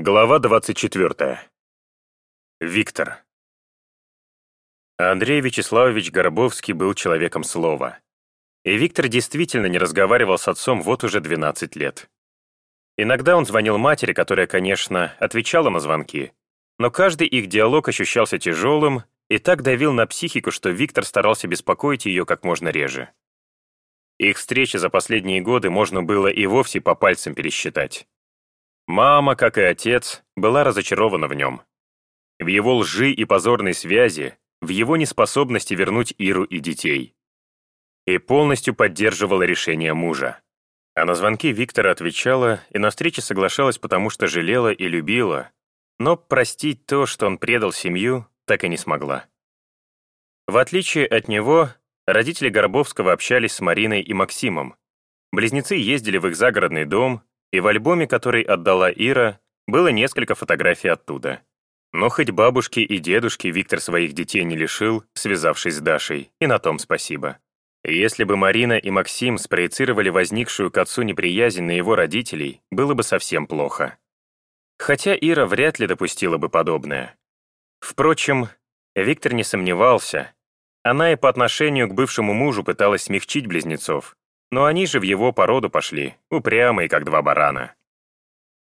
Глава 24. Виктор. Андрей Вячеславович Горбовский был человеком слова. И Виктор действительно не разговаривал с отцом вот уже 12 лет. Иногда он звонил матери, которая, конечно, отвечала на звонки, но каждый их диалог ощущался тяжелым и так давил на психику, что Виктор старался беспокоить ее как можно реже. Их встречи за последние годы можно было и вовсе по пальцам пересчитать. Мама, как и отец, была разочарована в нем. В его лжи и позорной связи, в его неспособности вернуть Иру и детей. И полностью поддерживала решение мужа. А на звонки Виктора отвечала и на встречи соглашалась, потому что жалела и любила, но простить то, что он предал семью, так и не смогла. В отличие от него, родители Горбовского общались с Мариной и Максимом. Близнецы ездили в их загородный дом, и в альбоме, который отдала Ира, было несколько фотографий оттуда. Но хоть бабушки и дедушки Виктор своих детей не лишил, связавшись с Дашей, и на том спасибо. Если бы Марина и Максим спроецировали возникшую к отцу неприязнь на его родителей, было бы совсем плохо. Хотя Ира вряд ли допустила бы подобное. Впрочем, Виктор не сомневался. Она и по отношению к бывшему мужу пыталась смягчить близнецов, но они же в его породу пошли, упрямые, как два барана.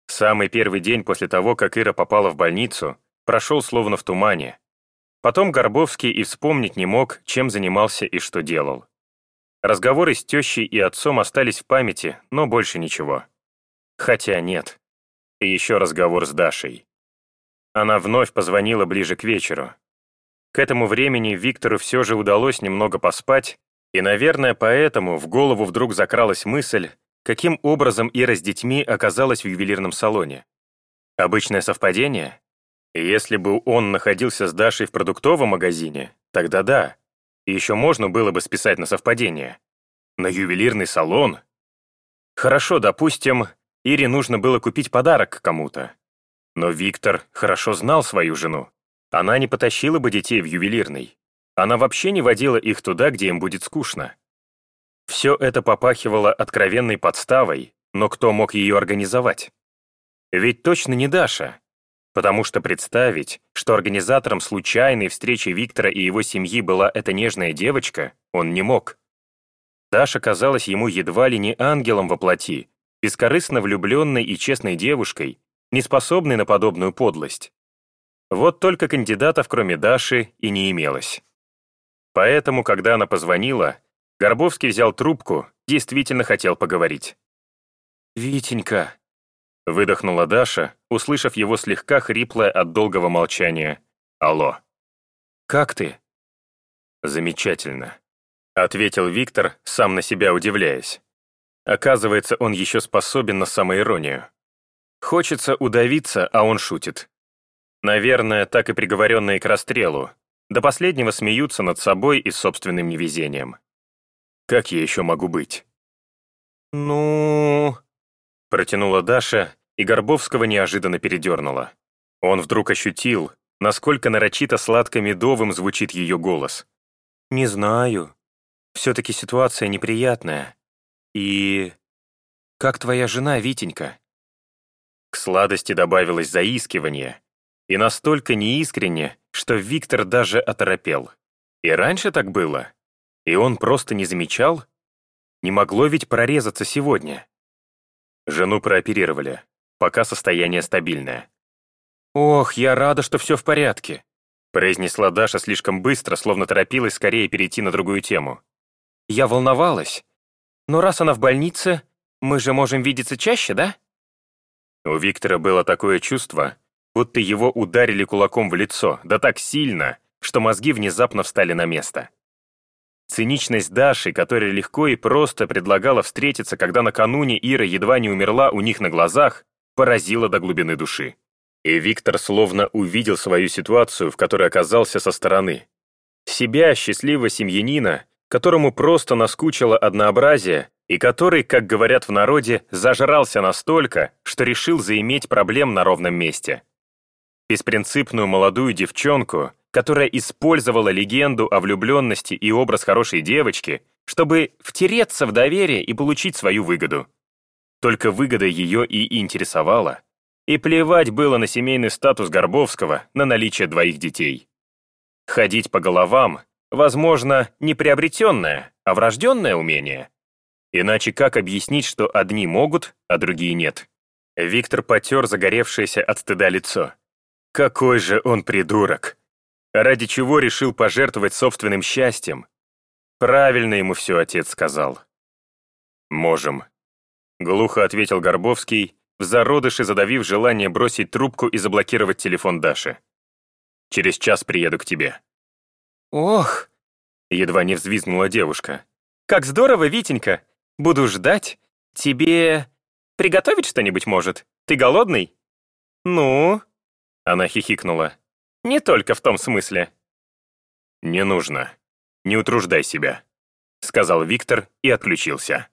Самый первый день после того, как Ира попала в больницу, прошел словно в тумане. Потом Горбовский и вспомнить не мог, чем занимался и что делал. Разговоры с тещей и отцом остались в памяти, но больше ничего. Хотя нет. И еще разговор с Дашей. Она вновь позвонила ближе к вечеру. К этому времени Виктору все же удалось немного поспать, и, наверное, поэтому в голову вдруг закралась мысль, каким образом Ира с детьми оказалась в ювелирном салоне. Обычное совпадение? Если бы он находился с Дашей в продуктовом магазине, тогда да, еще можно было бы списать на совпадение. На ювелирный салон? Хорошо, допустим, Ире нужно было купить подарок кому-то. Но Виктор хорошо знал свою жену. Она не потащила бы детей в ювелирный. Она вообще не водила их туда, где им будет скучно. Все это попахивало откровенной подставой, но кто мог ее организовать? Ведь точно не Даша. Потому что представить, что организатором случайной встречи Виктора и его семьи была эта нежная девочка, он не мог. Даша казалась ему едва ли не ангелом во плоти, бескорыстно влюбленной и честной девушкой, не способной на подобную подлость. Вот только кандидатов, кроме Даши, и не имелось. Поэтому, когда она позвонила, Горбовский взял трубку, действительно хотел поговорить. «Витенька», — выдохнула Даша, услышав его слегка хриплое от долгого молчания. «Алло». «Как ты?» «Замечательно», — ответил Виктор, сам на себя удивляясь. Оказывается, он еще способен на самоиронию. Хочется удавиться, а он шутит. Наверное, так и приговоренные к расстрелу, до последнего смеются над собой и собственным невезением. Как я еще могу быть? «Ну...» Протянула Даша, и Горбовского неожиданно передернула. Он вдруг ощутил, насколько нарочито сладко-медовым звучит ее голос. «Не знаю. Все-таки ситуация неприятная. И... Как твоя жена, Витенька?» К сладости добавилось заискивание, и настолько неискренне, что Виктор даже оторопел. И раньше так было? И он просто не замечал? Не могло ведь прорезаться сегодня. Жену прооперировали, пока состояние стабильное. «Ох, я рада, что все в порядке», произнесла Даша слишком быстро, словно торопилась скорее перейти на другую тему. «Я волновалась. Но раз она в больнице, мы же можем видеться чаще, да?» У Виктора было такое чувство, будто его ударили кулаком в лицо, да так сильно, что мозги внезапно встали на место. Циничность Даши, которая легко и просто предлагала встретиться, когда накануне Ира едва не умерла у них на глазах, поразила до глубины души. И Виктор словно увидел свою ситуацию, в которой оказался со стороны. Себя, счастливого семьянина, которому просто наскучило однообразие, и который, как говорят в народе, зажрался настолько, что решил заиметь проблем на ровном месте беспринципную молодую девчонку, которая использовала легенду о влюбленности и образ хорошей девочки, чтобы втереться в доверие и получить свою выгоду. Только выгода ее и интересовала. И плевать было на семейный статус Горбовского, на наличие двоих детей. Ходить по головам, возможно, не приобретенное, а врожденное умение. Иначе как объяснить, что одни могут, а другие нет? Виктор потер загоревшееся от стыда лицо. Какой же он придурок! Ради чего решил пожертвовать собственным счастьем? Правильно ему все отец сказал. «Можем», — глухо ответил Горбовский, в зародыше задавив желание бросить трубку и заблокировать телефон Даши. «Через час приеду к тебе». «Ох!» — едва не взвизгнула девушка. «Как здорово, Витенька! Буду ждать. Тебе приготовить что-нибудь может? Ты голодный?» «Ну?» — она хихикнула. «Не только в том смысле». «Не нужно. Не утруждай себя», — сказал Виктор и отключился.